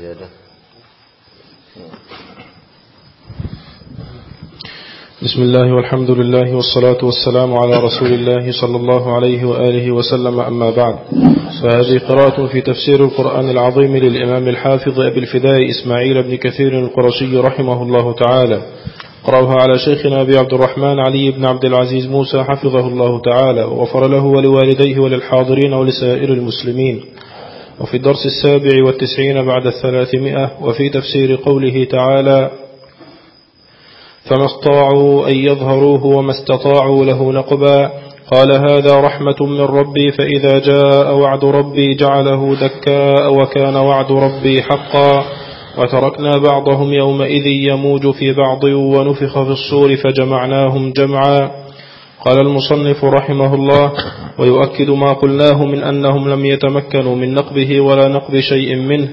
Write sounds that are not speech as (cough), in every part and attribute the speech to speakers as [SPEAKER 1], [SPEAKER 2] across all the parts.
[SPEAKER 1] زيادة.
[SPEAKER 2] بسم الله والحمد لله والصلاة والسلام على رسول الله صلى الله عليه وآله وسلم. أما بعد فهذه قراءة في تفسير القرآن العظيم للإمام الحافظ أبي الفداء إسماعيل بن كثير القرشي رحمه الله تعالى. قرأها على شيخنا أبي عبد الرحمن علي بن عبد العزيز موسى حفظه الله تعالى. وغفر له ولوالديه وللحاضرين ولسائر المسلمين. وفي الدرس السابع والتسعين بعد الثلاثمائة وفي تفسير قوله تعالى فما استطاعوا أن يظهروه وما استطاعوا له نقبا. قال هذا رحمة من ربي فإذا جاء وعد ربي جعله دكاء وكان وعد ربي حقا. وتركنا بعضهم يومئذ يموج في بعض ونفخ في الصور فجمعناهم جمعا. قال المصنف رحمه الله ويؤكد ما قلناه من أنهم لم يتمكنوا من نقبه ولا نقب شيء منه.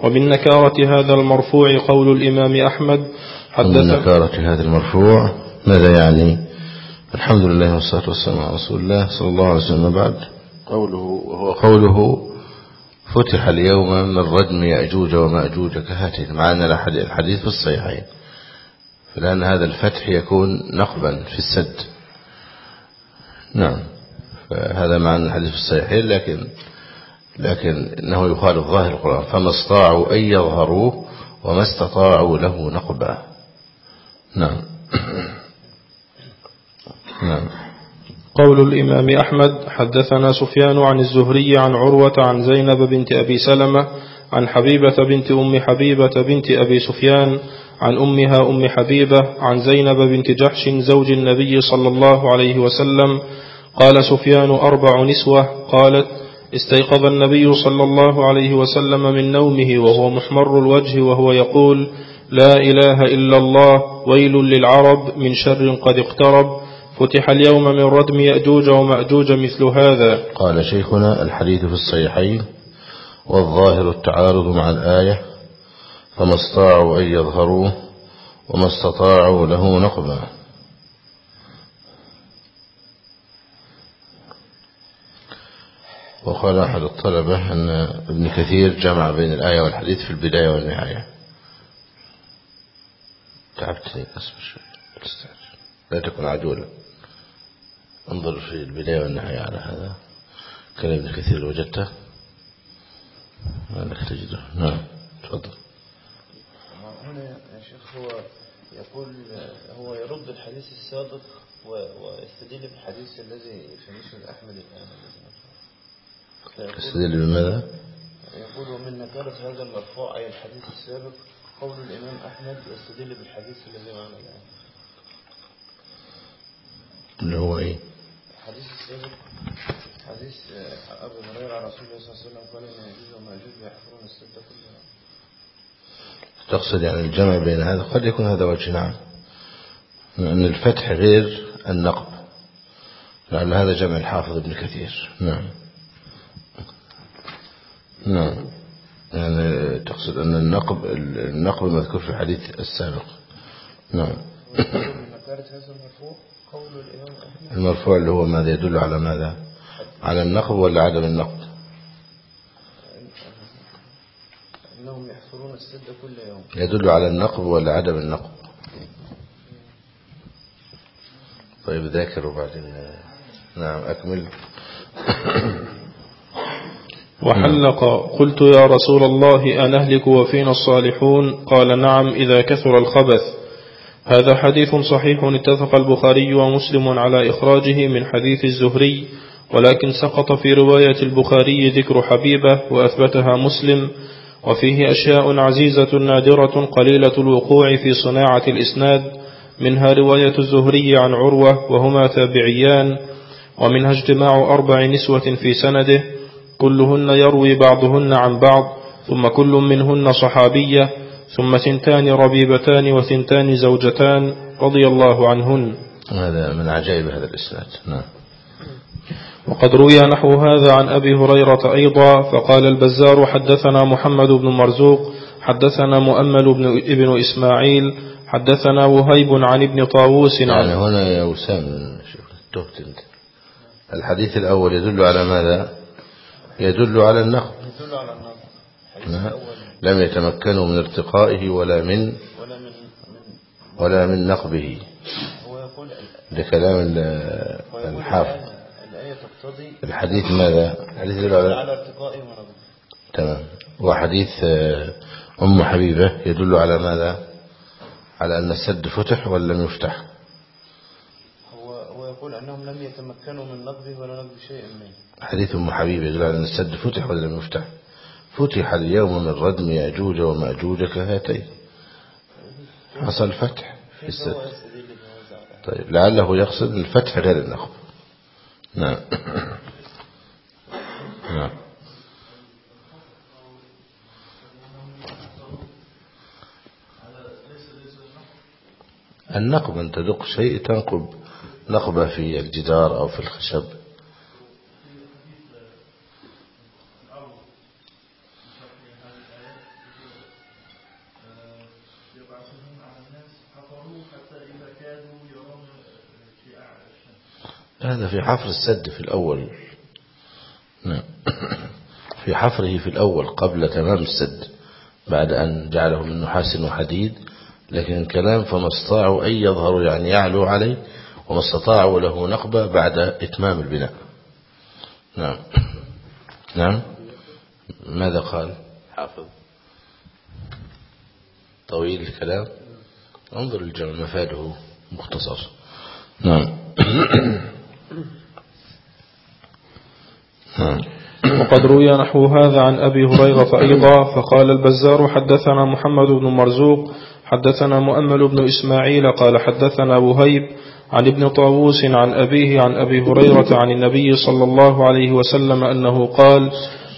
[SPEAKER 2] ومن نكارة هذا المرفوع قول الإمام أحمد
[SPEAKER 1] من نكارة هذا المرفوع ماذا يعني؟ الحمد لله والصلاة والسلام على رسول الله صلى الله عليه وسلم. بعد قوله وهو قوله فتح اليوم من ردم يأجوج ومأجوج كهاتين معنا الحديث في الصحيحين. فلأن هذا الفتح يكون نقبا في السد. نعم. فهذا معنى الحديث في الصحيحين لكن لكن إنه يخالف ظاهر القرآن. فما استطاعوا أن يظهروه وما استطاعوا له نقبا نعم. (coughs)
[SPEAKER 2] نعم. قول الإمام أحمد حدثنا سفيان عن الزهري عن عروة عن زينب بنت أبي سلمة عن حبيبة بنت أم حبيبة بنت أبي سفيان عن أمها أم حبيبة عن زينب بنت جحش زوج النبي صلى الله عليه وسلم قال سفيان أربع نسوة قالت استيقظ النبي صلى الله عليه وسلم من نومه وهو محمر الوجه وهو يقول لا إله إلا الله ويل للعرب من شر قد اقترب. فتح اليوم من ردم يأجوج ومأجوج مثل هذا.
[SPEAKER 1] قال شيخنا الحديث في الصحيحين والظاهر التعارض مع الآية فما استطاعوا أن يظهروه وما استطاعوا له نقبا. وقال أحد الطلبة أن ابن كثير جمع بين الآية والحديث في البداية والنهاية. تعبتني أصبر شوي. لا تكن عجولا. انظر في البداية والنهاية على هذا. كلام ابن كثير وجدته. لك تجده. نعم. تفضل.
[SPEAKER 3] هنا يا شيخ هو يقول هو يرد الحديث السابق ويستدل بالحديث الذي في مسند أحمد الآن.
[SPEAKER 1] يستدل بماذا؟
[SPEAKER 3] يقول ومن نكارة هذا المرفوع أي الحديث السابق قول الإمام أحمد يستدل بالحديث الذي معنا الآن
[SPEAKER 1] اللي هو إيه؟
[SPEAKER 3] الحديث السابق حديث أبو هريرة رسول الله صلى الله عليه وسلم قال إن يجوز وماجوز يحفرون السد كلها
[SPEAKER 1] تقصد يعني الجمع بين هذا قد يكون هذا وجه نعم أن الفتح غير النقب لعل هذا جمع الحافظ ابن كثير نعم نعم. يعني تقصد أن النقب النقب مذكور في الحديث السابق. نعم.
[SPEAKER 3] المرفوع
[SPEAKER 1] اللي هو ماذا يدل على ماذا؟ على النقب ولا عدم النقب؟
[SPEAKER 3] أنهم يحفرون السد كل يوم.
[SPEAKER 1] يدل على النقب ولا عدم النقب. طيب ذاكر وبعدين نعم أكمل.
[SPEAKER 2] وحلق قلت يا رسول الله أنهلك وفينا الصالحون؟ قال نعم إذا كثر الخبث. هذا حديث صحيح اتفق البخاري ومسلم على إخراجه من حديث الزهري ولكن سقط في رواية البخاري ذكر حبيبة وأثبتها مسلم وفيه أشياء عزيزة نادرة قليلة الوقوع في صناعة الإسناد منها رواية الزهري عن عروة وهما تابعيان ومنها اجتماع أربع نسوة في سنده كلهن يروي بعضهن عن بعض ثم كل منهن صحابية ثم ثنتان ربيبتان وثنتان زوجتان رضي الله عنهن.
[SPEAKER 1] هذا من عجائب هذا الإسناد. نعم.
[SPEAKER 2] وقد روي نحو هذا عن أبي هريرة أيضا فقال البزار حدثنا محمد بن مرزوق حدثنا مؤمل بن ابن إسماعيل حدثنا وهيب عن ابن طاووس
[SPEAKER 1] يعني هنا يا وسام شوف الحديث الأول يدل على ماذا؟ يدل على النقل
[SPEAKER 3] يدل على
[SPEAKER 1] نعم. لم يتمكنوا من ارتقائه ولا من
[SPEAKER 3] ولا من
[SPEAKER 1] نقبه.
[SPEAKER 3] هو يقول
[SPEAKER 1] ده كلام ال-
[SPEAKER 3] هو يقول
[SPEAKER 1] الحافظ. الحديث ماذا؟ الحديث يدل على
[SPEAKER 3] ارتقائه
[SPEAKER 1] تمام. وحديث آه، أم حبيبة يدل على ماذا؟ على أن السد فتح ولا لم يفتح؟
[SPEAKER 3] هو هو يقول أنهم لم يتمكنوا من نقبه ولا نقب شيء منه.
[SPEAKER 1] حديث أم حبيبة يدل على أن السد فتح ولا لم يفتح؟ فتح اليوم من ردم يأجوج ومأجوج كهاتين حصل فتح في السد. طيب لعله يقصد الفتح غير النقب. نعم. (coughs) نعم. النقب أن تدق شيء تنقب نقبة في الجدار أو في الخشب. هذا في حفر السد في الأول. نعم. (coughs) في حفره في الأول قبل تمام السد بعد أن جعله من نحاس وحديد. لكن الكلام فما استطاعوا أن يظهروا يعني يعلوا عليه وما استطاعوا له نقبة بعد إتمام البناء. نعم. (coughs) نعم. ماذا قال؟ حافظ. طويل الكلام. انظر الجمع مفاده مختصر. نعم (coughs) نعم
[SPEAKER 2] وقد روي نحو هذا عن أبي هريرة أيضا فقال البزار حدثنا محمد بن مرزوق حدثنا مؤمل بن إسماعيل قال حدثنا وهيب عن ابن طاووس عن أبيه عن أبي هريرة عن النبي صلى الله عليه وسلم أنه قال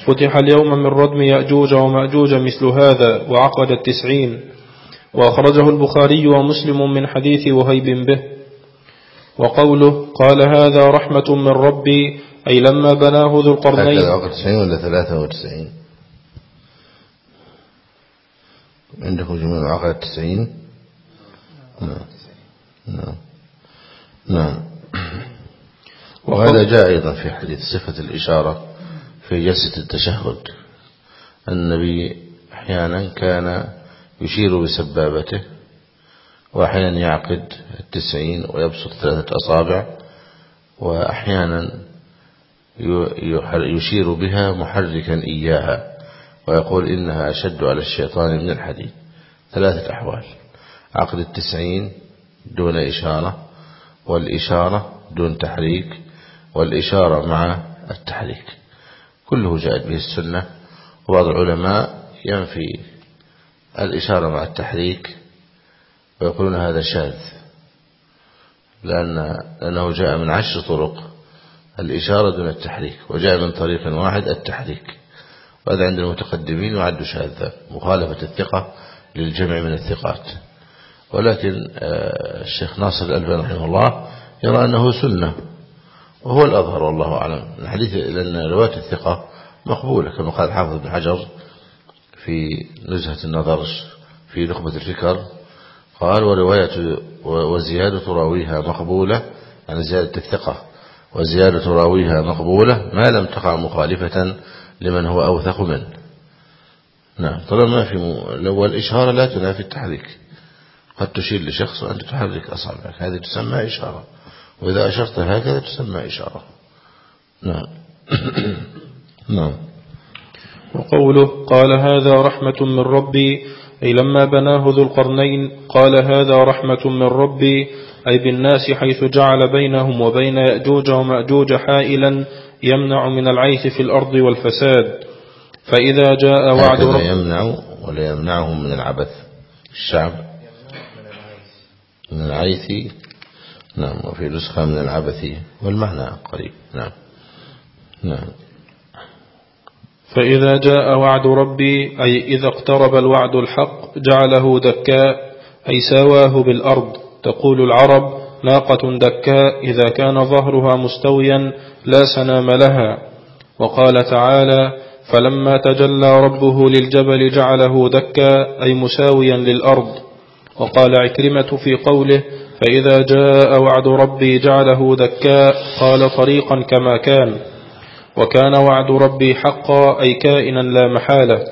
[SPEAKER 2] فتح اليوم من ردم يأجوج ومأجوج مثل هذا وعقد التسعين. وأخرجه البخاري ومسلم من حديث وهيب به. وقوله قال هذا رحمة من ربي أي لما بناه ذو
[SPEAKER 1] هكذا
[SPEAKER 2] القرنين
[SPEAKER 1] عقد 90 ولا 93 عندكم جميع عقد 90 نعم. نعم. نعم. وهذا جاء أيضا في حديث صفة الإشارة في جلسة التشهد. النبي أحيانا كان يشير بسبابته وأحيانا يعقد التسعين ويبسط ثلاثة أصابع وأحيانا يشير بها محركا إياها ويقول إنها أشد على الشيطان من الحديد. ثلاثة أحوال. عقد التسعين دون إشارة والإشارة دون تحريك والإشارة مع التحريك. كله جاءت به السنة وبعض العلماء ينفي الإشارة مع التحريك ويقولون هذا شاذ لأن لأنه جاء من عشر طرق. الإشارة دون التحريك وجاء من طريق واحد التحريك. وهذا عند المتقدمين يعد شاذا مخالفة الثقة للجمع من الثقات. ولكن الشيخ ناصر الألباني رحمه الله يرى أنه سنة وهو الأظهر والله أعلم. الحديث لأن رواية الثقة مقبولة كما قال حافظ بن حجر في نزهة النظر في نخبة الفكر. قال ورواية وزيادة راويها مقبولة يعني زيادة الثقة وزيادة راويها مقبولة ما لم تقع مخالفة لمن هو أوثق منه. نعم طالما في الإشارة لا تنافي التحريك. قد تشير لشخص وأنت تحرك أصابعك هذه تسمى إشارة. وإذا أشرت هكذا تسمى إشارة. نعم. (coughs) نعم.
[SPEAKER 2] وقوله قال هذا رحمة من ربي أي لما بناه ذو القرنين قال هذا رحمة من ربي أي بالناس حيث جعل بينهم وبين يأجوج ومأجوج حائلا يمنع من العيث في الأرض والفساد. فإذا جاء وعد رب
[SPEAKER 1] يمنع ولا يمنعهم من العبث. الشعب من العيث. نعم وفي نسخة من العبث والمعنى قريب. نعم. نعم.
[SPEAKER 2] فإذا جاء وعد ربي أي إذا اقترب الوعد الحق جعله دكاء أي ساواه بالأرض. تقول العرب ناقة دكاء إذا كان ظهرها مستويا لا سنام لها. وقال تعالى فلما تجلى ربه للجبل جعله دكا أي مساويا للأرض. وقال عكرمة في قوله فإذا جاء وعد ربي جعله دكاء قال طريقا كما كان وكان وعد ربي حقا أي كائنا لا محالة.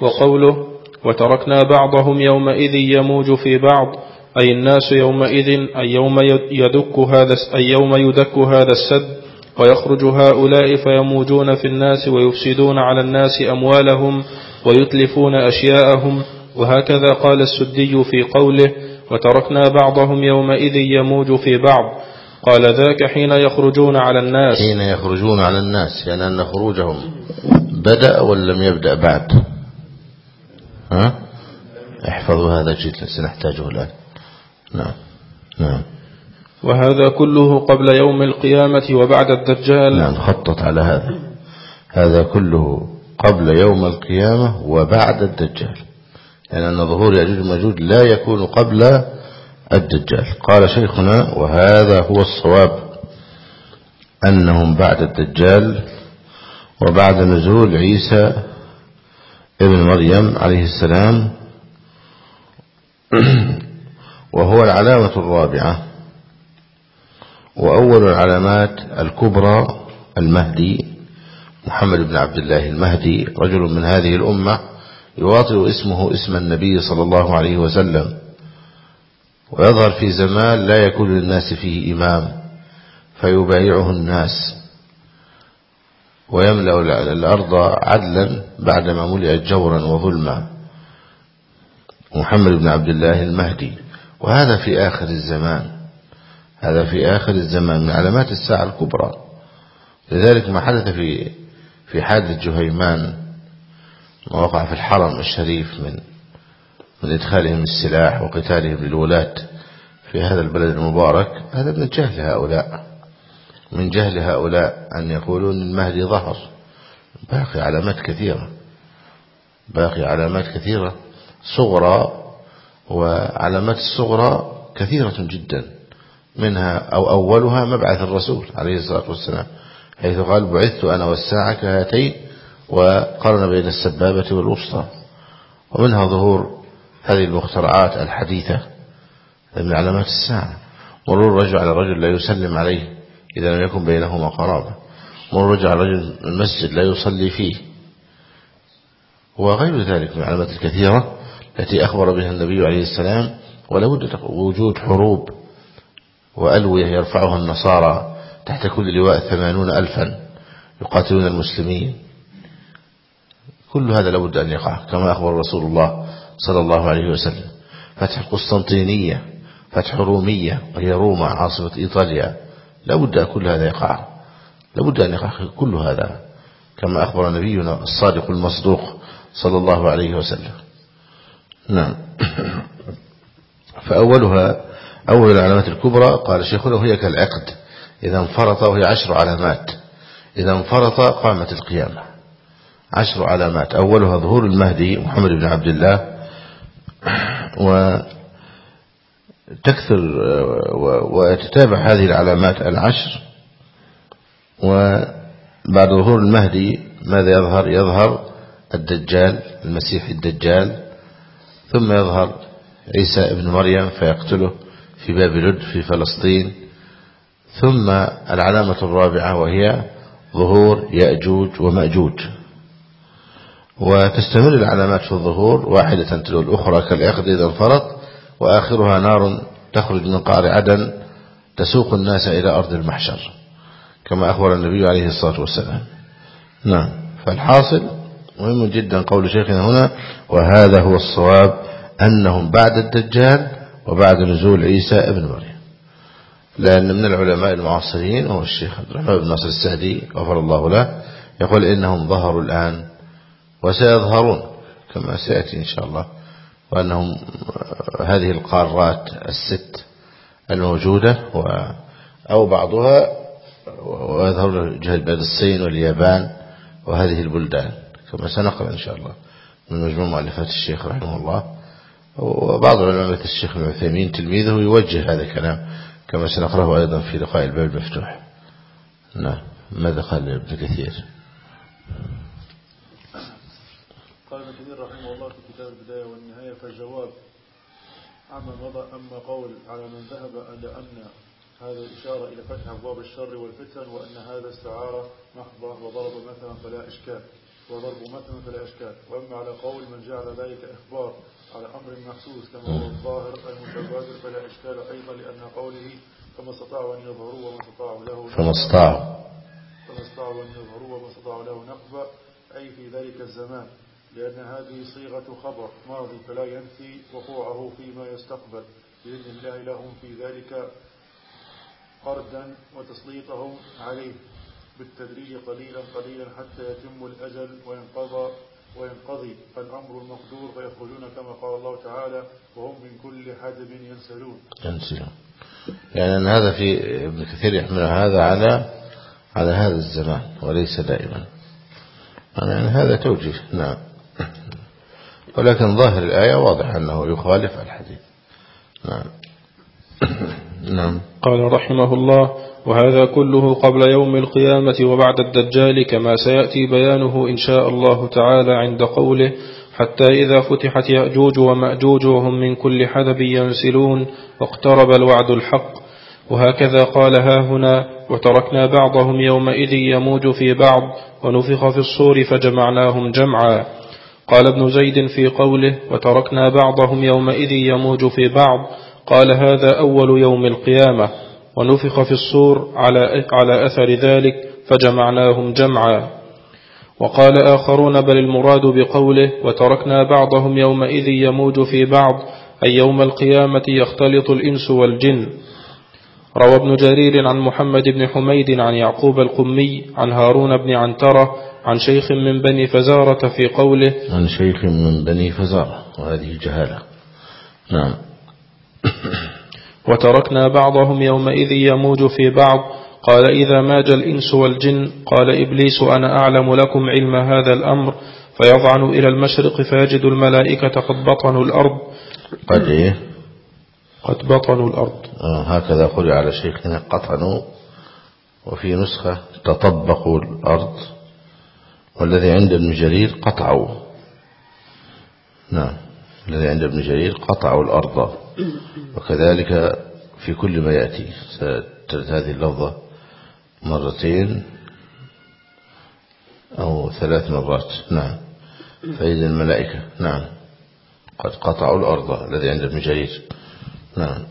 [SPEAKER 2] وقوله وتركنا بعضهم يومئذ يموج في بعض أي الناس يومئذ أي يوم يدك هذا أي يوم يدك هذا السد ويخرج هؤلاء فيموجون في الناس ويفسدون على الناس أموالهم ويتلفون أشياءهم. وهكذا قال السدي في قوله وتركنا بعضهم يومئذ يموج في بعض قال ذاك حين يخرجون على الناس
[SPEAKER 1] حين يخرجون على الناس يعني أن خروجهم بدأ ولا لم يبدأ بعد؟ ها؟ احفظوا هذا جيد سنحتاجه الآن. نعم. نعم.
[SPEAKER 2] وهذا كله قبل يوم القيامة وبعد الدجال.
[SPEAKER 1] نعم خطط على هذا. هذا كله قبل يوم القيامة وبعد الدجال. يعني أن ظهور يأجوج وماجوج لا يكون قبل الدجال. قال شيخنا وهذا هو الصواب أنهم بعد الدجال وبعد نزول عيسى ابن مريم عليه السلام. (clears throat) وهو العلامة الرابعة. وأول العلامات الكبرى المهدي محمد بن عبد الله المهدي رجل من هذه الأمة يواطئ اسمه اسم النبي صلى الله عليه وسلم. ويظهر في زمان لا يكون للناس فيه إمام فيبايعه الناس. ويملأ الأرض عدلا بعدما ملئت جورا وظلما. محمد بن عبد الله المهدي. وهذا في آخر الزمان. هذا في آخر الزمان من علامات الساعة الكبرى. لذلك ما حدث في في حادث جهيمان ما وقع في الحرم الشريف من من إدخالهم السلاح وقتالهم للولاة في هذا البلد المبارك هذا من جهل هؤلاء من جهل هؤلاء أن يقولون المهدي ظهر. باقي علامات كثيرة باقي علامات كثيرة صغرى وعلامات الصغرى كثيرة جدا منها أو أولها مبعث الرسول عليه الصلاة والسلام حيث قال بعثت أنا والساعة كهاتين وقرن بين السبابة والوسطى. ومنها ظهور هذه المخترعات الحديثة من علامات الساعة. مرور الرجل على الرجل لا يسلم عليه إذا لم يكن بينهما قرابة. مرور الرجل على الرجل المسجد لا يصلي فيه. وغير ذلك من العلامات الكثيرة التي أخبر بها النبي عليه السلام ولا بد وجود حروب وألوية يرفعها النصارى تحت كل لواء ثمانون ألفا يقاتلون المسلمين. كل هذا لابد أن يقع كما أخبر رسول الله صلى الله عليه وسلم. فتح قسطنطينية فتح رومية وهي روما عاصمة إيطاليا. لابد أن كل هذا يقع. لابد أن يقع كل هذا كما أخبر نبينا الصادق المصدوق صلى الله عليه وسلم. نعم. فأولها أول العلامات الكبرى قال شيخنا هي كالعقد. إذا انفرط وهي عشر علامات. إذا انفرط قامت القيامة. عشر علامات. أولها ظهور المهدي محمد بن عبد الله وتكثر وتتابع هذه العلامات العشر. وبعد ظهور المهدي ماذا يظهر؟ يظهر الدجال المسيح الدجال ثم يظهر عيسى ابن مريم فيقتله في باب لد في فلسطين. ثم العلامة الرابعة وهي ظهور يأجوج ومأجوج. وتستمر العلامات في الظهور واحدة تلو الأخرى كالعقد إذا انفرط وآخرها نار تخرج من قعر عدن تسوق الناس إلى أرض المحشر كما أخبر النبي عليه الصلاة والسلام. نعم. فالحاصل مهم جدا قول شيخنا هنا وهذا هو الصواب أنهم بعد الدجال وبعد نزول عيسى ابن مريم. لأن من العلماء المعاصرين وهو الشيخ عبد الرحمن بن ناصر السعدي غفر الله له يقول إنهم ظهروا الآن وسيظهرون كما سيأتي إن شاء الله وأنهم هذه القارات الست الموجودة أو بعضها ويظهر جهة بلاد الصين واليابان وهذه البلدان. كما سنقرأ إن شاء الله. من مجموع مؤلفات الشيخ رحمه الله. وبعض العلماء الشيخ ابن عثيمين تلميذه يوجه هذا الكلام كما سنقرأه أيضا في لقاء الباب المفتوح. نعم. ماذا قال ابن كثير؟
[SPEAKER 4] قال ابن كثير رحمه الله في كتاب البداية والنهاية فالجواب عما مضى أما قول على من ذهب أن أن هذا إشارة إلى فتح أبواب الشر والفتن وأن هذا استعارة محضة وضرب مثلا فلا إشكال. وضرب مثل فلا إشكال وأما على قول من جعل ذلك إخبار على أمر محسوس كما هو الظاهر المتبادر فلا إشكال أيضا لأن قوله فما استطاعوا أن يظهروا وما استطاعوا له
[SPEAKER 1] فما استطاعوا.
[SPEAKER 4] فما استطاعوا أن يظهروا وما استطاعوا له نقبة أي في ذلك الزمان لأن هذه صيغة خبر ماضي فلا ينفي وقوعه فيما يستقبل. بإذن الله لهم في ذلك قردا وتسليطهم عليه. بالتدريج قليلا قليلا حتى يتم الأجل وينقضى وينقضي الأمر المقدور فيخرجون كما قال الله تعالى وهم من كل حدب ينسلون.
[SPEAKER 1] ينسلون. يعني أن هذا في ابن كثير يحمل هذا على على هذا الزمان وليس دائما. يعني هذا توجيه. نعم. ولكن ظاهر الآية واضح أنه يخالف الحديث. نعم. (coughs) نعم.
[SPEAKER 2] قال رحمه الله وهذا كله قبل يوم القيامة وبعد الدجال كما سيأتي بيانه إن شاء الله تعالى عند قوله حتى إذا فتحت يأجوج ومأجوج وهم من كل حدب ينسلون واقترب الوعد الحق وهكذا قال هنا وتركنا بعضهم يومئذ يموج في بعض ونفخ في الصور فجمعناهم جمعا قال ابن زيد في قوله وتركنا بعضهم يومئذ يموج في بعض قال هذا أول يوم القيامة ونفخ في الصور على, على أثر ذلك فجمعناهم جمعا. وقال آخرون بل المراد بقوله وتركنا بعضهم يومئذ يموج في بعض أي يوم القيامة يختلط الإنس والجن. روى ابن جرير عن محمد بن حميد عن يعقوب القمي عن هارون بن عنترة عن شيخ من بني فزارة في قوله
[SPEAKER 1] عن شيخ من بني فزارة وهذه جهالة نعم. (coughs)
[SPEAKER 2] وتركنا بعضهم يومئذ يموج في بعض. قال إذا ماج الإنس والجن؟ قال إبليس أنا أعلم لكم علم هذا الأمر. فيضعن إلى المشرق فيجد الملائكة قد بطنوا الأرض.
[SPEAKER 1] قد إيه؟
[SPEAKER 2] قد بطنوا الأرض.
[SPEAKER 1] آه هكذا قرئ على شيخنا قطنوا وفي نسخة تطبقوا الأرض. والذي عند ابن جرير قطعوا نعم. الذي عند ابن جرير قطعوا الأرض. وكذلك في كل ما يأتي سترد هذه اللفظة مرتين أو ثلاث مرات. نعم. فإذا الملائكة نعم قد قطعوا الأرض الذي عند ابن جرير. نعم.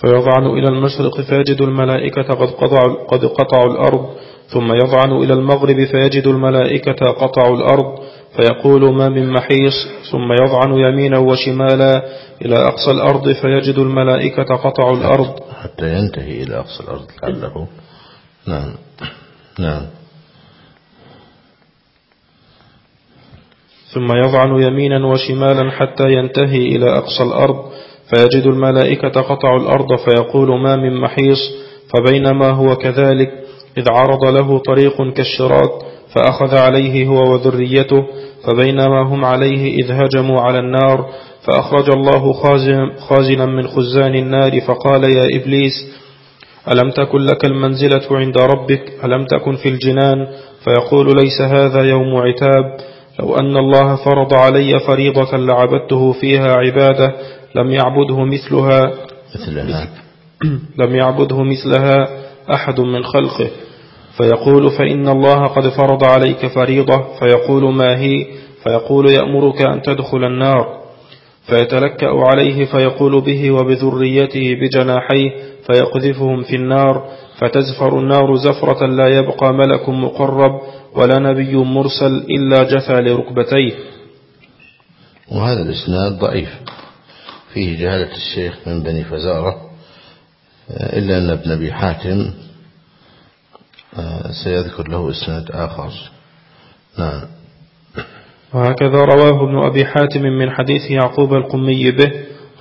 [SPEAKER 2] فيضعن إلى المشرق فيجد الملائكة قد قطعوا, قد قطعوا الأرض ثم يضعن إلى المغرب فيجد الملائكة قطعوا الأرض فيقول ما من محيص ثم يضعن يمينا وشمالا إلى أقصى الأرض فيجد الملائكة قطعوا الأرض.
[SPEAKER 1] حتى ينتهي إلى أقصى الأرض لعله. نعم. نعم.
[SPEAKER 2] ثم يضعن يمينا وشمالا حتى ينتهي إلى أقصى الأرض فيجد الملائكة قطعوا الأرض فيقول ما من محيص فبينما هو كذلك إذ عرض له طريق كالشراط فأخذ عليه هو وذريته فبينما هم عليه إذ هجموا على النار فأخرج الله خازنا من خزان النار فقال يا إبليس ألم تكن لك المنزلة عند ربك؟ ألم تكن في الجنان؟ فيقول ليس هذا يوم عتاب لو أن الله فرض علي فريضة لعبدته فيها عبادة لم يعبده مثلها
[SPEAKER 1] مثلها. (clears throat)
[SPEAKER 2] لم يعبده مثلها أحد من خلقه. فيقول فإن الله قد فرض عليك فريضة فيقول ما هي؟ فيقول يأمرك أن تدخل النار. فيتلكأ عليه فيقول به وبذريته بجناحيه فيقذفهم في النار. فتزفر النار زفرة لا يبقى ملك مقرب ولا نبي مرسل إلا جثى لركبتيه.
[SPEAKER 1] وهذا الإسناد ضعيف. فيه جهالة الشيخ من بني فزارة إلا أن ابن أبي حاتم سيذكر له إسناد آخر. نعم.
[SPEAKER 2] وهكذا رواه ابن أبي حاتم من حديث يعقوب القمي به.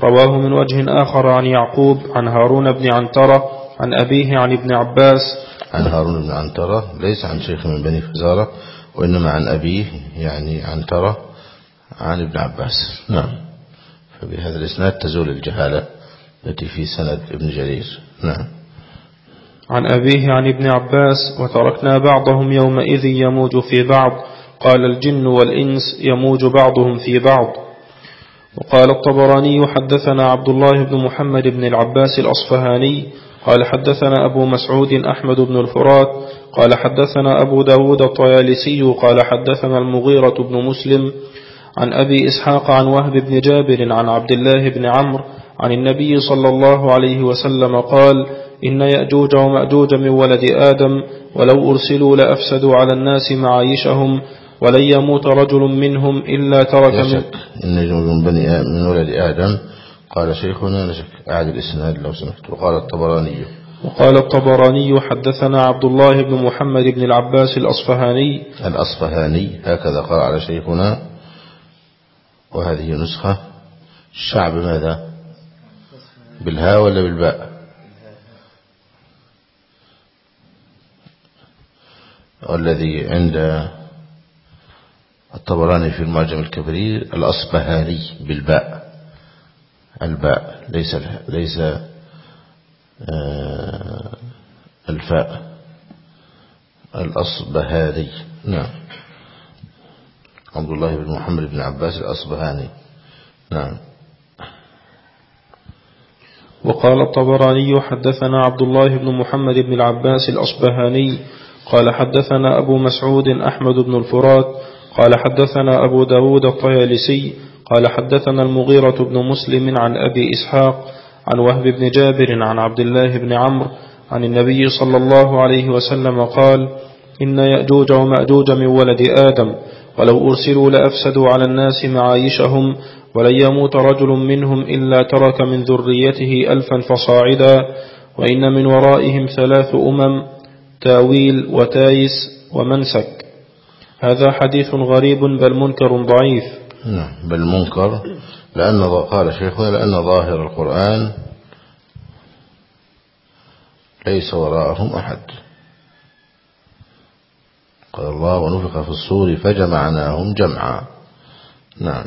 [SPEAKER 2] رواه من وجه آخر عن يعقوب عن هارون بن عنترة عن أبيه عن ابن عباس.
[SPEAKER 1] عن هارون بن عنترة ليس عن شيخ من بني فزارة وإنما عن أبيه يعني عنترة عن ابن عباس. نعم. فبهذا الإسناد تزول الجهالة التي في سند ابن جرير. نعم.
[SPEAKER 2] عن أبيه عن ابن عباس وتركنا بعضهم يومئذ يموج في بعض. قال الجن والإنس يموج بعضهم في بعض. وقال الطبراني حدثنا عبد الله بن محمد بن العباس الأصفهاني. قال حدثنا أبو مسعود أحمد بن الفرات. قال حدثنا أبو داود الطيالسي. قال حدثنا المغيرة بن مسلم عن أبي إسحاق عن وهب بن جابر عن عبد الله بن عمرو عن النبي صلى الله عليه وسلم قال إن يأجوج ومأجوج من ولد آدم ولو أرسلوا لأفسدوا على الناس معايشهم ولن يموت رجل منهم إلا ترك
[SPEAKER 1] لا
[SPEAKER 2] من
[SPEAKER 1] شك. إن من بني من ولد آدم. قال شيخنا لا شك. أعد الإسناد لو سمحت. وقال الطبراني.
[SPEAKER 2] وقال الطبراني حدثنا عبد الله بن محمد بن العباس الأصفهاني.
[SPEAKER 1] الأصفهاني. هكذا قال على شيخنا. وهذه نسخة. الشعب ماذا؟ بالهاء ولا بالباء؟ والذي عند الطبراني في المعجم الكبير الأصبهاني بالباء. الباء ليس ليس آه، الفاء. الأصبهاني. نعم. عبد الله بن محمد بن عباس الأصبهاني. نعم.
[SPEAKER 2] وقال الطبراني حدثنا عبد الله بن محمد بن العباس الأصبهاني قال حدثنا أبو مسعود أحمد بن الفرات قال حدثنا أبو داود الطيالسي قال حدثنا المغيرة بن مسلم عن أبي إسحاق عن وهب بن جابر عن عبد الله بن عمرو عن النبي صلى الله عليه وسلم قال إن يأجوج ومأجوج من ولد آدم ولو أرسلوا لأفسدوا على الناس معايشهم ولن يموت رجل منهم إلا ترك من ذريته ألفا فصاعدا وإن من ورائهم ثلاث أمم تاويل وتايس ومنسك. هذا حديث غريب بل منكر ضعيف.
[SPEAKER 1] نعم بل منكر لأن قال شيخنا لأن ظاهر القرآن ليس وراءهم أحد. قال الله ونفخ في الصور فجمعناهم جمعا. نعم.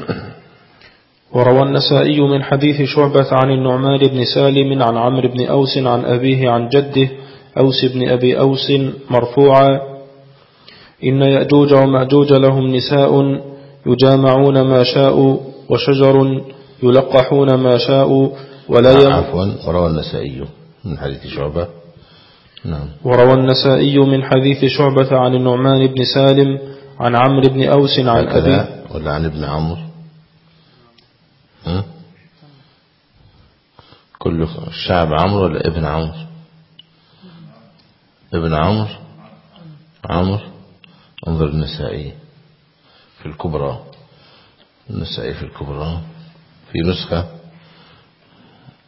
[SPEAKER 1] (laughs)
[SPEAKER 2] وروى النسائي من حديث شعبة عن النعمان بن سالم عن عمرو بن أوس عن أبيه عن جده أوس بن أبي أوس مرفوعا إن يأجوج ومأجوج لهم نساء يجامعون ما شاءوا وشجر يلقحون ما شاءوا ولا يم
[SPEAKER 1] عفوا وروى النسائي من حديث شعبة. نعم.
[SPEAKER 2] وروى النسائي من حديث شعبة عن النعمان بن سالم عن عمرو بن أوس عن أبيه.
[SPEAKER 1] ولا عن ابن عمرو. ها؟ كل الشعب عمرو ولا ابن عمرو؟ ابن عمرو؟ عمرو؟ انظر النسائي في الكبرى. النسائي في الكبرى. في نسخة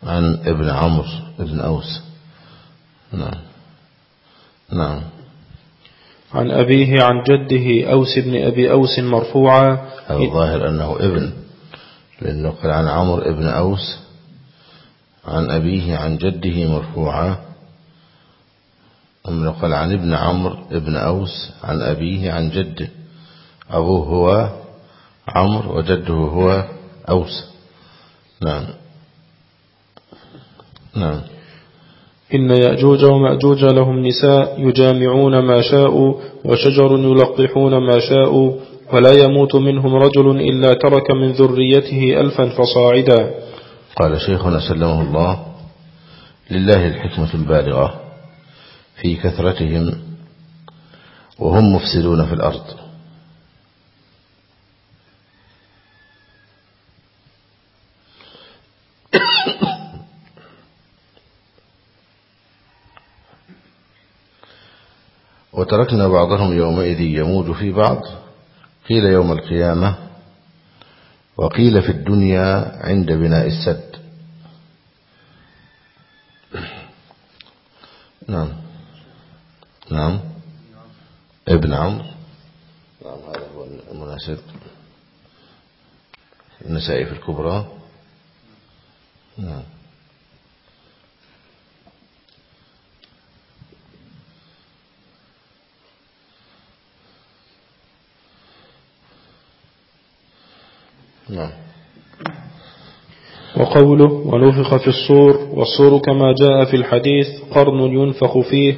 [SPEAKER 1] عن ابن عمرو ابن أوس. نعم. نعم.
[SPEAKER 2] عن أبيه عن جده أوس بن أبي أوس مرفوعا.
[SPEAKER 1] الظاهر أنه ابن. لأنه قال عن عمرو ابن أوس عن أبيه عن جده مرفوعا قال عن ابن عمرو ابن أوس عن أبيه عن جده. أبوه هو عمرو وجده هو أوس. نعم. نعم.
[SPEAKER 2] إن يأجوج ومأجوج لهم نساء يجامعون ما شاءوا وشجر يلقحون ما شاءوا ولا يموت منهم رجل إلا ترك من ذريته ألفا فصاعدا.
[SPEAKER 1] قال شيخنا سلمه الله لله الحكمة البالغة في كثرتهم وهم مفسدون في الأرض. وتركنا بعضهم يومئذ يموج في بعض. قيل يوم القيامة وقيل في الدنيا عند بناء السد. نعم. نعم. ابن عمرو. نعم هذا هو المناسب. النسائي في الكبرى. نعم.
[SPEAKER 2] وقوله ونفخ في الصور والصور كما جاء في الحديث قرن ينفخ فيه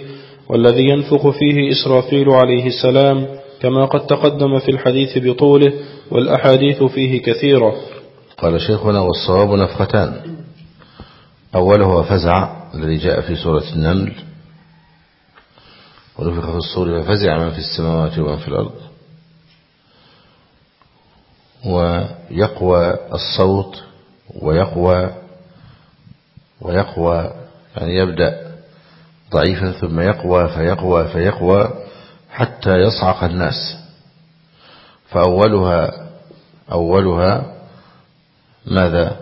[SPEAKER 2] والذي ينفخ فيه إسرافيل عليه السلام كما قد تقدم في الحديث بطوله والأحاديث فيه كثيرة.
[SPEAKER 1] قال شيخنا والصواب نفختان. أوله فزع الذي جاء في سورة النمل. ونفخ في الصور ففزع من في السماوات ومن في الأرض. ويقوى الصوت ويقوى ويقوى يعني يبدأ ضعيفا ثم يقوى فيقوى فيقوى حتى يصعق الناس. فأولها أولها ماذا؟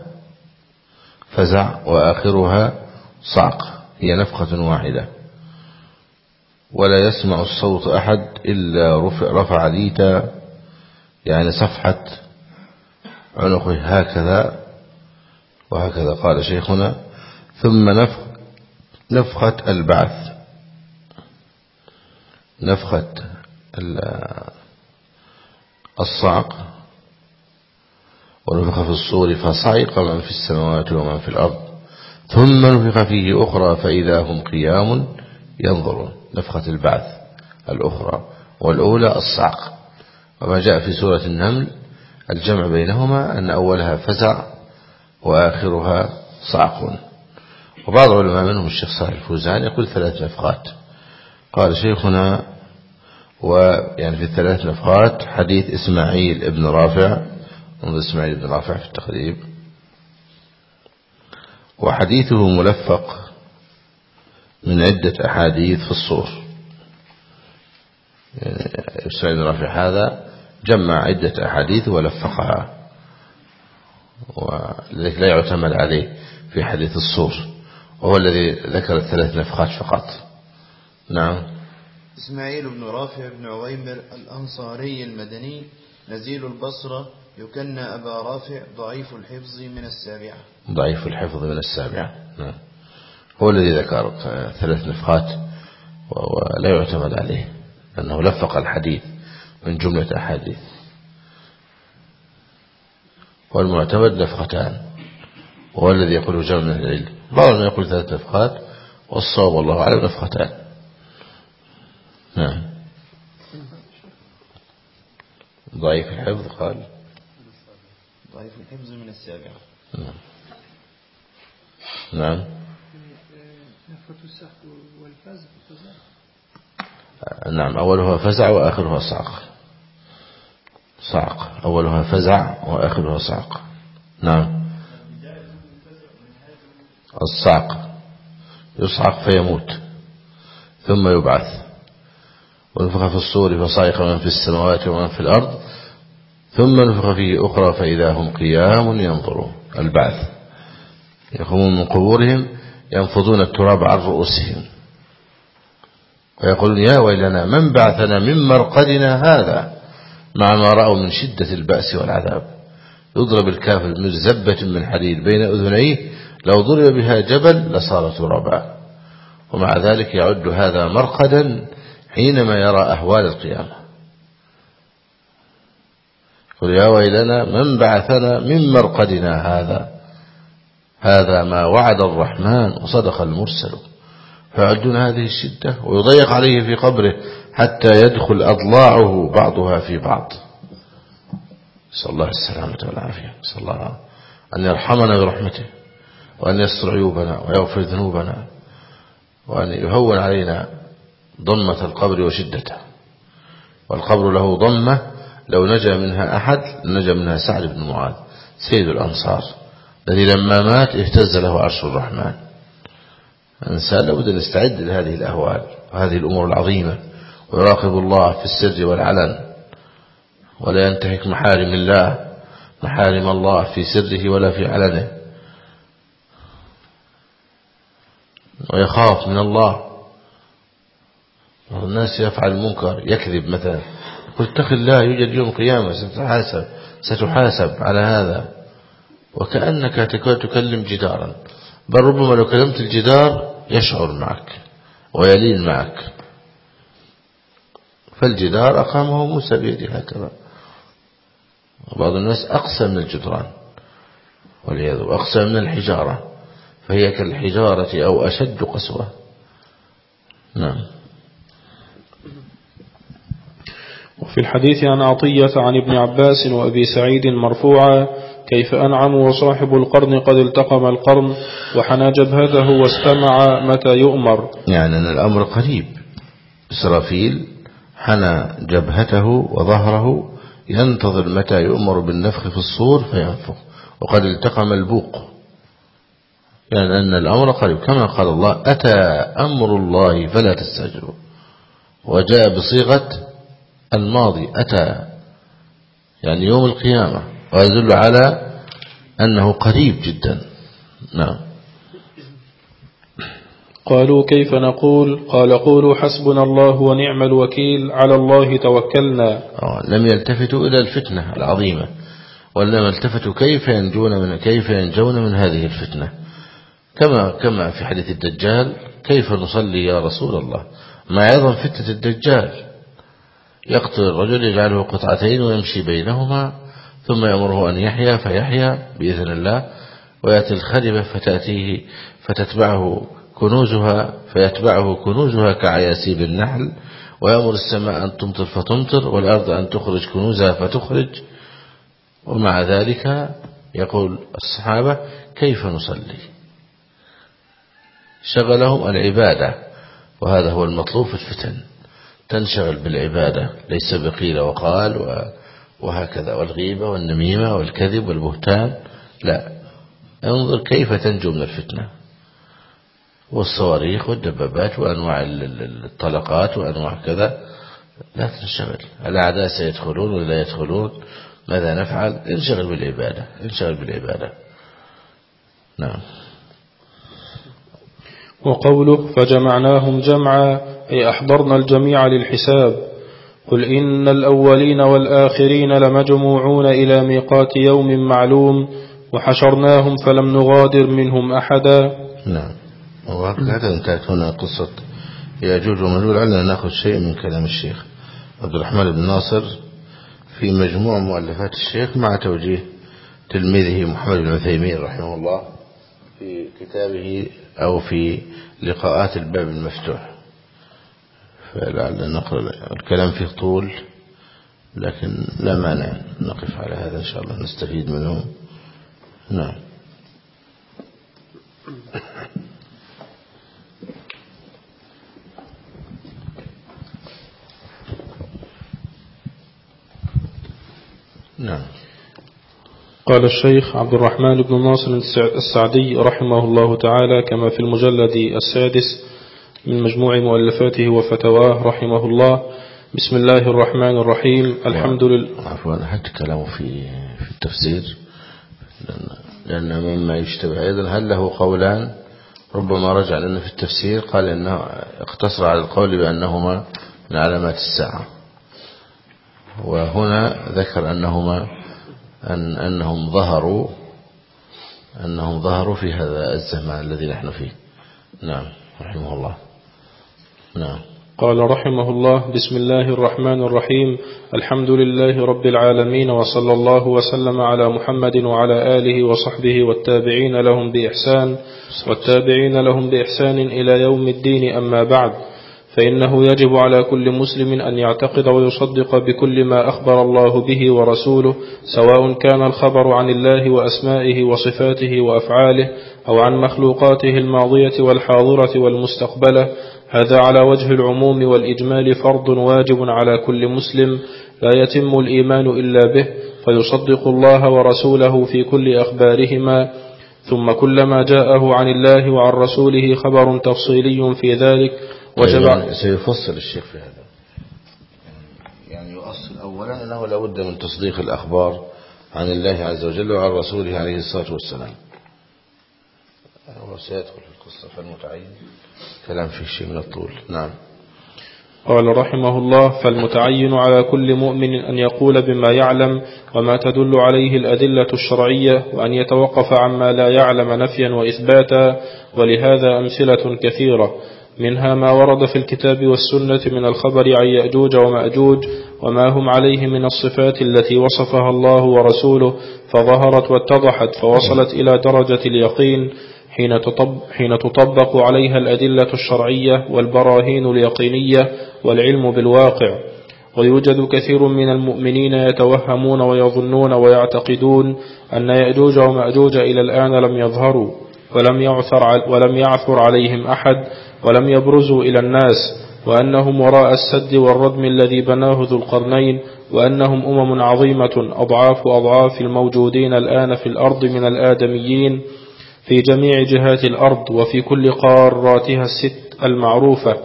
[SPEAKER 1] فزع وآخرها صعق هي نفخة واحدة. ولا يسمع الصوت أحد إلا رفع, رفع ليتا يعني صفحة عنقه هكذا. وهكذا قال شيخنا. ثم نفخ نفخة البعث. نفخة الصعق. ونفخ في الصور فصعق من في السماوات ومن في الأرض. ثم نفخ فيه أخرى فإذا هم قيام ينظرون. نفخة البعث الأخرى. والأولى الصعق. وما جاء في سورة النمل. الجمع بينهما أن أولها فزع وآخرها صعق وبعض العلماء منهم الشيخ صالح الفوزان يقول ثلاث نفخات قال شيخنا ويعني في الثلاث نفخات حديث إسماعيل ابن رافع منذ إسماعيل ابن رافع في التقريب. وحديثه ملفق من عدة أحاديث في الصور. يعني إسماعيل بن رافع هذا جمع عدة أحاديث ولفقها. ولذلك لا يعتمد عليه في حديث الصور وهو الذي ذكر الثلاث نفخات فقط. نعم.
[SPEAKER 3] إسماعيل بن رافع بن عويمر الأنصاري المدني نزيل البصرة يكنى أبا رافع ضعيف الحفظ من السابعة.
[SPEAKER 1] ضعيف الحفظ من السابعة. نعم. هو الذي ذكر ثلاث نفخات ولا يعتمد عليه لأنه لفق الحديث من جملة أحاديث. والمعتمد نفختان وهو الذي يقوله جمع من العلم. بعضهم يقول ثلاث نفخات والصواب والله أعلم نفختان. نعم. ضعيف الحفظ قال.
[SPEAKER 3] ضعيف الحفظ من السابعة
[SPEAKER 1] نعم. نعم. نعم أولها فزع وآخرها صعق. صعق أولها فزع وآخرها صعق نعم. الصعق يصعق فيموت. ثم يبعث. ونفخ في الصور فصعق من في السماوات ومن في الأرض. ثم نفخ فيه أخرى فإذا هم قيام ينظرون. البعث. يقومون من قبورهم ينفضون التراب عن رؤوسهم. ويقولون يا ويلنا من بعثنا من مرقدنا هذا؟ مع ما رأوا من شدة البأس والعذاب. يضرب الكافر بمزبة من حديد بين أذنيه لو ضرب بها جبل لصار ترابا ومع ذلك يعد هذا مرقدا حينما يرى أهوال القيامة. قل يا ويلنا من بعثنا من مرقدنا هذا؟ هذا ما وعد الرحمن وصدق المرسل فيعدون هذه الشدة ويضيق عليه في قبره حتى يدخل أضلاعه بعضها في بعض. نسأل الله السلامة والعافية. نسأل الله أن يرحمنا برحمته وأن يستر عيوبنا ويغفر ذنوبنا وأن يهون علينا ضمة القبر وشدته. والقبر له ضمة لو نجا منها أحد نجا منها سعد بن معاذ سيد الأنصار الذي لما مات اهتز له عرش الرحمن. الإنسان لابد أن يستعد لهذه الأهوال وهذه الأمور العظيمة. ويراقب الله في السر والعلن ولا ينتهك محارم الله محارم الله في سره ولا في علنه. ويخاف من الله. الناس يفعل المنكر يكذب مثلا. يقول اتق الله يوجد يوم قيامة ستحاسب ستحاسب على هذا. وكأنك تكلم جدارا. بل ربما لو كلمت الجدار يشعر معك ويلين معك. فالجدار أقامه موسى بيده هكذا. وبعض الناس أقسى من الجدران والعياذ أقسى من الحجارة فهي كالحجارة أو أشد قسوة. نعم.
[SPEAKER 2] وفي الحديث عن عطية عن ابن عباس وأبي سعيد مرفوعا كيف أنعم وصاحب القرن قد التقم القرن وحنى جبهته واستمع متى يؤمر.
[SPEAKER 1] يعني أن الأمر قريب. إسرافيل حنى جبهته وظهره ينتظر متى يؤمر بالنفخ في الصور فينفخ. وقد التقم البوق. يعني أن الأمر قريب. كما قال الله أتى أمر الله فلا تستعجلوا. وجاء بصيغة الماضي أتى. يعني يوم القيامة. ويدل على أنه قريب جدا. نعم.
[SPEAKER 2] قالوا كيف نقول؟ قال قولوا حسبنا الله ونعم الوكيل على الله توكلنا.
[SPEAKER 1] آه، لم يلتفتوا إلى الفتنة العظيمة وإنما التفتوا كيف ينجون من كيف ينجون من هذه الفتنة. كما كما في حديث الدجال كيف نصلي يا رسول الله؟ ما عظم فتنة الدجال. يقتل الرجل يجعله قطعتين ويمشي بينهما ثم يأمره أن يحيا فيحيا بإذن الله ويأتي الخربة فتأتيه فتتبعه كنوزها فيتبعه كنوزها كعياسيب النحل ويأمر السماء أن تمطر فتمطر والأرض أن تخرج كنوزها فتخرج. ومع ذلك يقول الصحابة كيف نصلي؟ شغلهم العبادة وهذا هو المطلوب في الفتن. تنشغل بالعبادة ليس بقيل وقال وهكذا والغيبة والنميمة والكذب والبهتان. لا انظر كيف تنجو من الفتنة. والصواريخ والدبابات وأنواع الطلقات وأنواع كذا. لا تنشغل. الأعداء سيدخلون ولا يدخلون؟ ماذا نفعل؟ انشغل بالعبادة. انشغل بالعبادة. نعم.
[SPEAKER 2] وقوله فجمعناهم جمعا أي أحضرنا الجميع للحساب. قل إن الأولين والآخرين لمجموعون إلى ميقات يوم معلوم وحشرناهم فلم نغادر منهم أحدا.
[SPEAKER 1] نعم. وهكذا انتهت هنا قصة يأجوج ومجوج لعلنا نأخذ شيء من كلام الشيخ عبد الرحمن بن ناصر في مجموع مؤلفات الشيخ مع توجيه تلميذه محمد بن عثيمين رحمه الله في كتابه أو في لقاءات الباب المفتوح. فلعل نقرأ الكلام فيه طول لكن لا مانع نقف على هذا إن شاء الله نستفيد منه. نعم.
[SPEAKER 2] قال الشيخ عبد الرحمن بن ناصر السعدي رحمه الله تعالى كما في المجلد السادس من مجموع مؤلفاته وفتواه رحمه الله. بسم الله الرحمن الرحيم. الحمد لله
[SPEAKER 1] عفوا حتى كلامه في في التفسير لأن مما يشتبه أيضا هل له قولان؟ ربما رجع لأنه في التفسير قال إنه اقتصر على القول بأنهما من علامات الساعة. وهنا ذكر أنهما أن أنهم ظهروا أنهم ظهروا في هذا الزمان الذي نحن فيه. نعم رحمه الله. نعم.
[SPEAKER 2] قال رحمه الله بسم الله الرحمن الرحيم. الحمد لله رب العالمين وصلى الله وسلم على محمد وعلى آله وصحبه والتابعين لهم بإحسان والتابعين لهم بإحسان إلى يوم الدين أما بعد. فإنه يجب على كل مسلم أن يعتقد ويصدق بكل ما أخبر الله به ورسوله سواء كان الخبر عن الله وأسمائه وصفاته وأفعاله أو عن مخلوقاته الماضية والحاضرة والمستقبلة. هذا على وجه العموم والإجمال فرض واجب على كل مسلم لا يتم الإيمان إلا به فيصدق الله ورسوله في كل أخبارهما. ثم كلما جاءه عن الله وعن رسوله خبر تفصيلي في ذلك
[SPEAKER 1] وجب يعني سيفصل الشيخ في هذا. يعني يؤصل أولا أنه لابد من تصديق الأخبار عن الله عز وجل وعن رسوله عليه الصلاة والسلام. هو سيدخل في القصة فالمتعين كلام في شيء من الطول. نعم.
[SPEAKER 2] قال رحمه الله فالمتعين على كل مؤمن أن يقول بما يعلم وما تدل عليه الأدلة الشرعية وأن يتوقف عما لا يعلم نفيا وإثباتا ولهذا أمثلة كثيرة. منها ما ورد في الكتاب والسنة من الخبر عن يأجوج ومأجوج وما هم عليه من الصفات التي وصفها الله ورسوله فظهرت واتضحت فوصلت إلى درجة اليقين حين حين تطبق عليها الأدلة الشرعية والبراهين اليقينية والعلم بالواقع. ويوجد كثير من المؤمنين يتوهمون ويظنون ويعتقدون أن يأجوج ومأجوج إلى الآن لم يظهروا ولم يعثر, ولم يعثر عليهم أحد ولم يبرزوا إلى الناس وأنهم وراء السد والردم الذي بناه ذو القرنين وأنهم أمم عظيمة أضعاف أضعاف الموجودين الآن في الأرض من الآدميين في جميع جهات الأرض وفي كل قاراتها الست المعروفة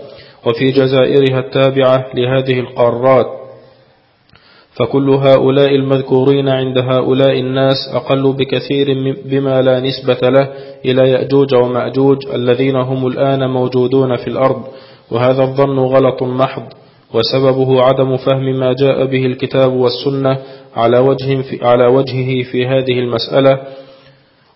[SPEAKER 2] وفي جزائرها التابعة لهذه القارات. فكل هؤلاء المذكورين عند هؤلاء الناس أقل بكثير بما لا نسبة له إلى يأجوج ومأجوج الذين هم الآن موجودون في الأرض وهذا الظن غلط محض وسببه عدم فهم ما جاء به الكتاب والسنة على وجه في على وجهه في هذه المسألة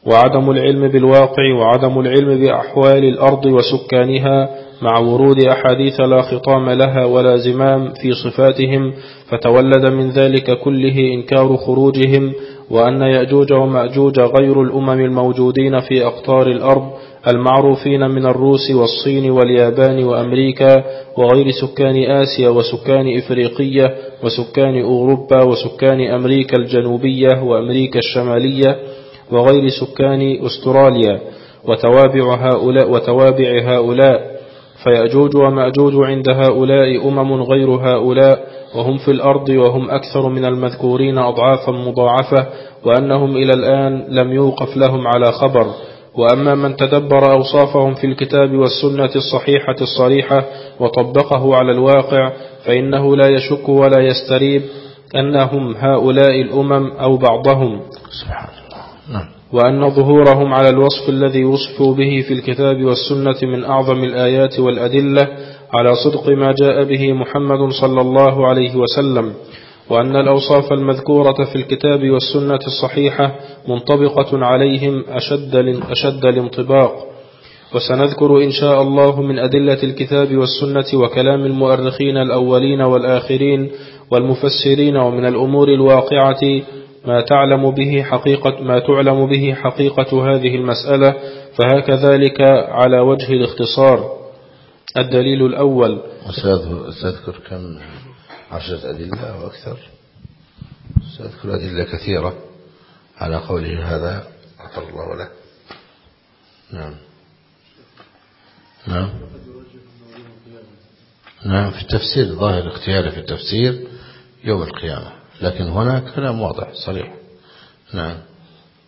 [SPEAKER 2] وعدم العلم بالواقع وعدم العلم بأحوال الأرض وسكانها مع ورود أحاديث لا خطام لها ولا زمام في صفاتهم فتولد من ذلك كله إنكار خروجهم وأن يأجوج ومأجوج غير الأمم الموجودين في أقطار الأرض المعروفين من الروس والصين واليابان وأمريكا وغير سكان آسيا وسكان إفريقية وسكان أوروبا وسكان أمريكا الجنوبية وأمريكا الشمالية وغير سكان أستراليا وتوابع هؤلاء وتوابع هؤلاء. فيأجوج ومأجوج عند هؤلاء أمم غير هؤلاء وهم في الأرض وهم أكثر من المذكورين أضعافا مضاعفة وأنهم إلى الآن لم يوقف لهم على خبر. وأما من تدبر أوصافهم في الكتاب والسنة الصحيحة الصريحة وطبقه على الواقع فإنه لا يشك ولا يستريب أنهم هؤلاء الأمم أو بعضهم.
[SPEAKER 1] سبحان الله. نعم.
[SPEAKER 2] وأن ظهورهم على الوصف الذي وصفوا به في الكتاب والسنة من أعظم الآيات والأدلة على صدق ما جاء به محمد صلى الله عليه وسلم وأن الأوصاف المذكورة في الكتاب والسنة الصحيحة منطبقة عليهم أشد, أشد الانطباق. وسنذكر إن شاء الله من أدلة الكتاب والسنة وكلام المؤرخين الأولين والآخرين والمفسرين ومن الأمور الواقعة ما تعلم به حقيقة ما تعلم به حقيقة هذه المسألة فهكذلك على وجه الاختصار. الدليل الأول.
[SPEAKER 1] سأذكر كم؟ عشرة أدلة أو أكثر؟ سأذكر أدلة كثيرة على قوله هذا. غفر الله له. نعم. نعم. نعم في التفسير ظاهر اختياري في التفسير يوم القيامة. لكن هنا كلام واضح صريح. نعم.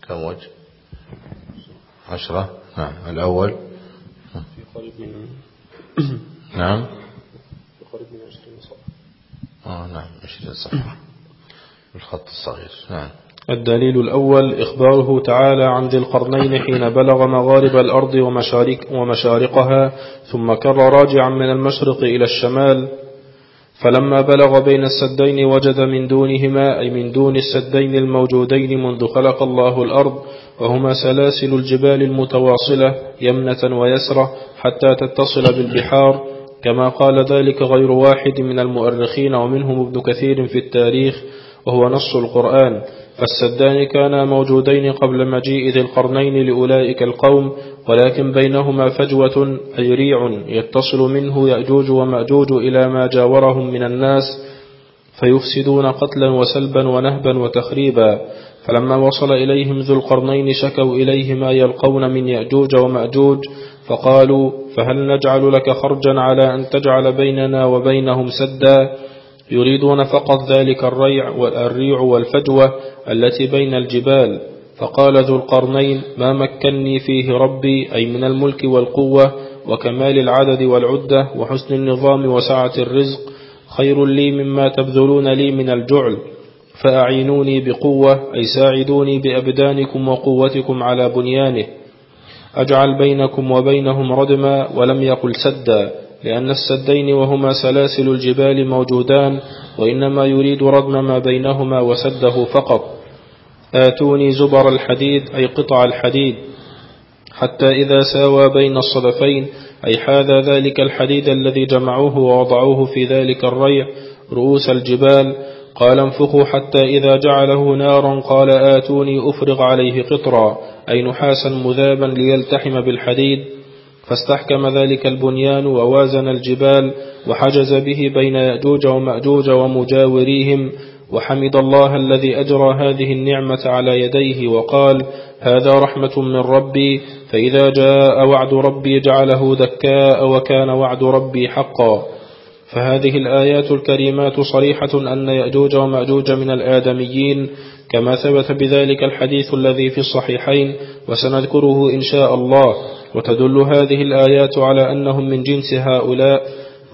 [SPEAKER 1] كم وجه؟ عشرة. نعم. الأول. (coughs) نعم. آه نعم. عشرين صفحة. بالخط الصغير. نعم.
[SPEAKER 2] الدليل الأول إخباره تعالى عن ذي القرنين حين بلغ مغارب الأرض ومشارك ومشارقها ثم كر راجعا من المشرق إلى الشمال فلما بلغ بين السدين وجد من دونهما أي من دون السدين الموجودين منذ خلق الله الأرض وهما سلاسل الجبال المتواصلة يمنة ويسرة حتى تتصل بالبحار. كما قال ذلك غير واحد من المؤرخين ومنهم ابن كثير في التاريخ وهو نص القرآن. فالسدان كانا موجودين قبل مجيء ذي القرنين لأولئك القوم ولكن بينهما فجوة أي ريع يتصل منه يأجوج ومأجوج إلى ما جاورهم من الناس فيفسدون قتلا وسلبا ونهبا وتخريبا. فلما وصل إليهم ذو القرنين شكوا إليه ما يلقون من يأجوج ومأجوج فقالوا فهل نجعل لك خرجا على أن تجعل بيننا وبينهم سدا؟ يريدون فقط ذلك الريع والفجوة التي بين الجبال. فقال ذو القرنين ما مكني فيه ربي أي من الملك والقوة وكمال العدد والعدة وحسن النظام وسعة الرزق خير لي مما تبذلون لي من الجعل فأعينوني بقوة أي ساعدوني بأبدانكم وقوتكم على بنيانه. أجعل بينكم وبينهم ردما ولم يقل سدا لأن السدين وهما سلاسل الجبال موجودان وإنما يريد ردم ما بينهما وسده فقط. آتوني زبر الحديد أي قطع الحديد حتى إذا ساوى بين الصدفين أي حاذا ذلك الحديد الذي جمعوه ووضعوه في ذلك الريع رؤوس الجبال. قال انفخوا حتى إذا جعله نارا. قال آتوني أفرغ عليه قطرا. أي نحاسا مذابا ليلتحم بالحديد. فاستحكم ذلك البنيان ووازن الجبال وحجز به بين يأجوج ومأجوج ومجاوريهم. وحمد الله الذي أجرى هذه النعمة على يديه وقال هذا رحمة من ربي فإذا جاء وعد ربي جعله دكاء وكان وعد ربي حقا. فهذه الآيات الكريمات صريحة أن يأجوج ومأجوج من الآدميين كما ثبت بذلك الحديث الذي في الصحيحين وسنذكره إن شاء الله. وتدل هذه الآيات على أنهم من جنس هؤلاء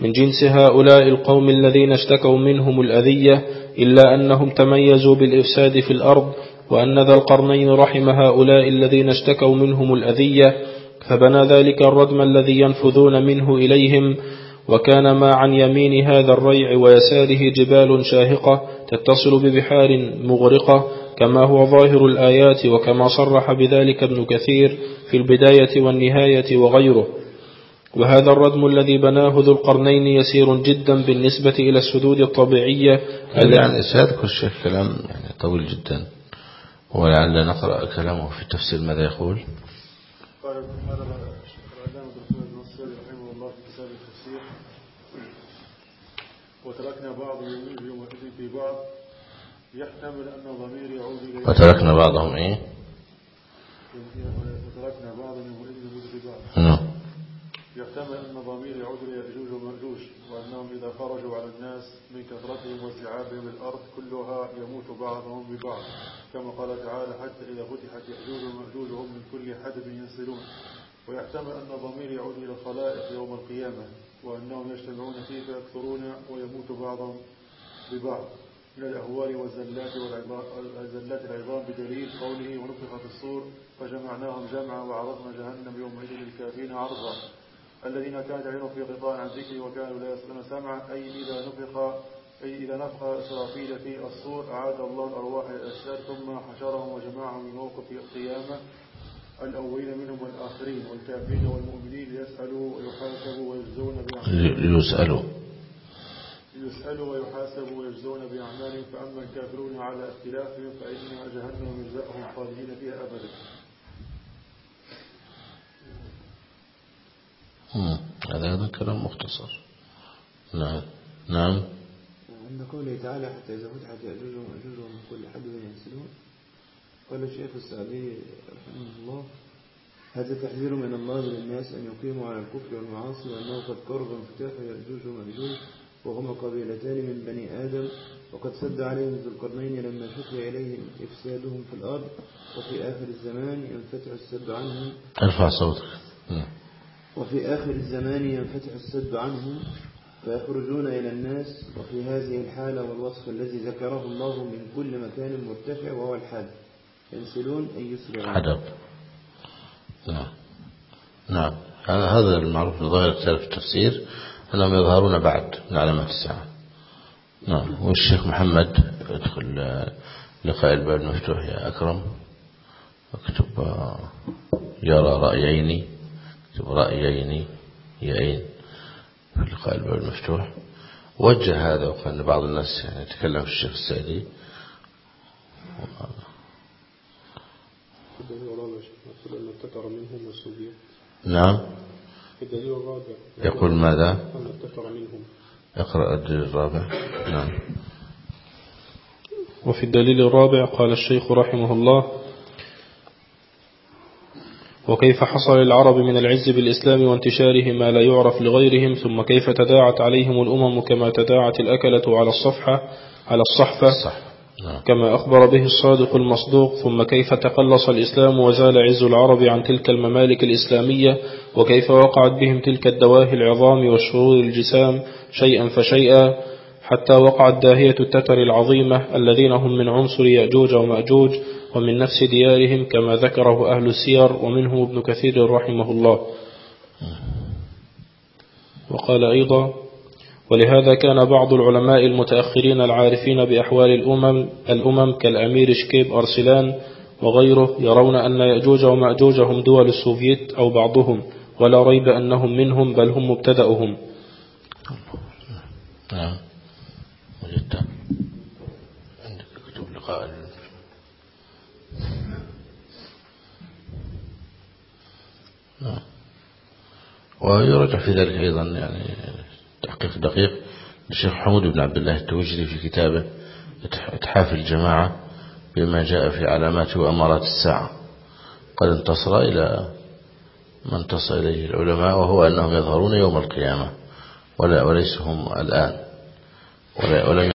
[SPEAKER 2] من جنس هؤلاء القوم الذين اشتكوا منهم الأذية إلا أنهم تميزوا بالإفساد في الأرض وأن ذا القرنين رحم هؤلاء الذين اشتكوا منهم الأذية فبنى ذلك الردم الذي ينفذون منه إليهم وكان ما عن يمين هذا الريع ويساره جبال شاهقة تتصل ببحار مغرقة كما هو ظاهر الآيات وكما صرح بذلك ابن كثير في البداية والنهاية وغيره. وهذا الردم الذي بناه ذو القرنين يسير جدا بالنسبة إلى السدود الطبيعية.
[SPEAKER 1] يعني سيذكر الشيخ كلام يعني طويل جدا. ولعل نقرأ كلامه في التفسير ماذا يقول.
[SPEAKER 4] قال قال الشيخ العلامة محمد بن نصير رحمه الله في كتاب التفسير وتركنا بعض يميل يومئذ في بعض يحتمل أن ضمير يعود إلى
[SPEAKER 1] وتركنا بعضهم إيه؟
[SPEAKER 4] وتركنا بعض يومئذ في بعض. يحتمل أن ضمير يعود إلى يأجوج ومأجوج وأنهم إذا خرجوا على الناس من كثرتهم وازدعابهم الأرض كلها يموت بعضهم ببعض. كما قال تعالى حتى إذا فتحت يأجوج ومأجوج هم من كل حدب ينسلون ويحتمل أن ضمير يعود إلى الخلائق يوم القيامة وأنهم يجتمعون فيه فيكثرون ويموت بعضهم ببعض. من الأهوال والزلات والزلات العظام بدليل قوله ونفخ في الصور فجمعناهم جمعا وعرضنا جهنم يومئذ للكافرين عرضا. الذين كانت عينهم في غطاء عن ذكري وكانوا لا يسمعون سمعا. أي إذا نفخ أي إذا نفخ إسرافيل في الصور أعاد الله الأرواح إلى الأجساد ثم حشرهم وجمعهم من موقف القيامة الأولين منهم والآخرين والكافرين والمؤمنين ليسألوا ويحاسبوا ويجزون بأعمالهم.
[SPEAKER 1] يسألوا
[SPEAKER 4] يسألوا ويحاسبوا ويجزون بأعمالهم فأما الكافرون على اختلافهم فإنها جهنم يجزاهم خالدين فيها أبدا.
[SPEAKER 1] هذا هذا كلام مختصر. نعم. نعم.
[SPEAKER 3] عند قوله تعالى حتى إذا فتحت يأجوج ومأجوج ومن كل حد ينسلون قال الشيخ السعدي رحمه الله هذا تحذير من الله للناس أن يقيموا على الكفر والمعاصي وأنه قد قرب انفتاح يأجوج ومأجوج وهما قبيلتان من بني آدم وقد سد عليهم ذو القرنين لما شكي إليهم إفسادهم في الأرض وفي آخر الزمان ينفتح السد عنهم.
[SPEAKER 1] ارفع صوتك. مم.
[SPEAKER 3] وفي آخر الزمان ينفتح السد عنهم فيخرجون إلى الناس وفي هذه الحالة والوصف الذي ذكره الله من كل مكان مرتفع وهو الحد ينسلون أي يسرعون
[SPEAKER 1] حدب نعم. نعم. هذا المعروف من ظاهر كتاب التفسير أنهم يظهرون بعد من علامات الساعة. نعم. والشيخ محمد ادخل آه، لقاء الباب المفتوح يا أكرم. اكتب آه، يرى رأيين. رأيين يأين في الباب المفتوح. وجه هذا وقال بعض الناس يعني يتكلم في الشيخ السعدي. نعم. يقول ماذا؟ اقرأ الدليل الرابع. نعم.
[SPEAKER 2] وفي الدليل الرابع قال الشيخ رحمه الله وكيف حصل للعرب من العز بالإسلام وانتشاره ما لا يعرف لغيرهم ثم كيف تداعت عليهم الأمم كما تداعت الأكلة على الصفحة على الصحفة
[SPEAKER 1] صح نعم.
[SPEAKER 2] كما أخبر به الصادق المصدوق ثم كيف تقلص الإسلام وزال عز العرب عن تلك الممالك الإسلامية وكيف وقعت بهم تلك الدواهي العظام والشرور الجسام شيئا فشيئا حتى وقعت داهية التتر العظيمة الذين هم من عنصر يأجوج ومأجوج ومن نفس ديارهم كما ذكره أهل السير ومنهم ابن كثير رحمه الله وقال أيضا ولهذا كان بعض العلماء المتأخرين العارفين بأحوال الأمم الأمم كالأمير شكيب أرسلان وغيره يرون أن يأجوج ومأجوج هم دول السوفيت أو بعضهم ولا ريب أنهم منهم بل هم مبتدأهم
[SPEAKER 1] نعم وجدت عندك كتب لقاء نعم ويرجع في ذلك أيضا يعني تحقيق دقيق للشيخ حمود بن عبد الله التوجري في كتابه إتحاف الجماعة بما جاء في علامات وأمارات الساعة. قد انتصر إلى ما انتصر إليه العلماء وهو أنهم يظهرون يوم القيامة ولا وليس هم الآن. ولا